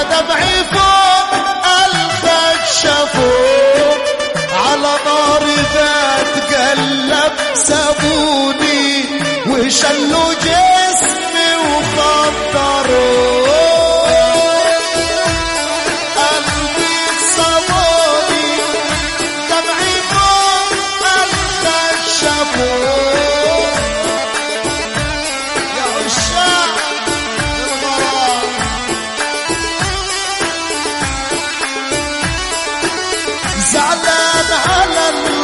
أنا دمعي فوق الخد شفوق على ناري ذات قلب سابوني وشلوا جيبي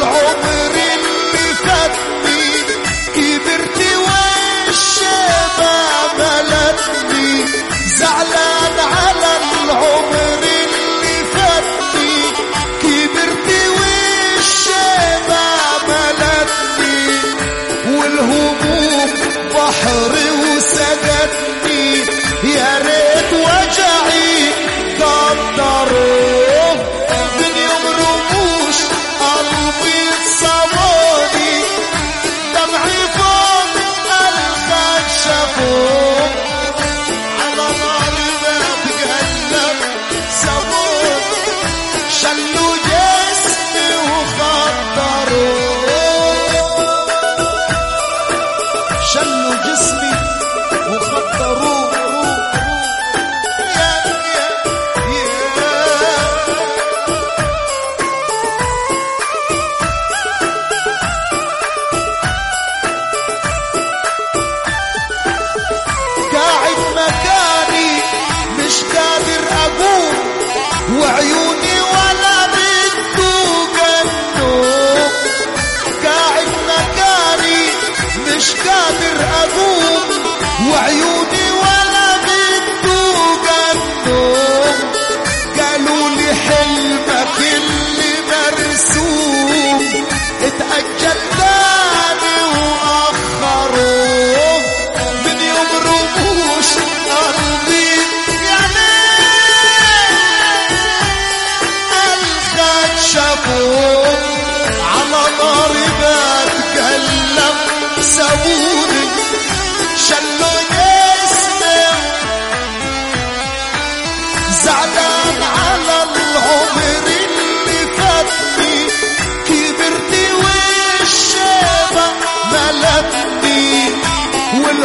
عمري اللي فات كبرت والشباب لبني زعلان على العمر اللي فات كبرت والشباب لبني والهموم بحر وسجدني يا ريت وجع مش قادر أقول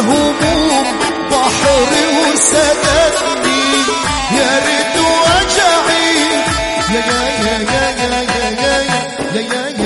الهموم بحر وسندني يا ريت وجعي. يا يا يا يا يا يا يا, يا, يا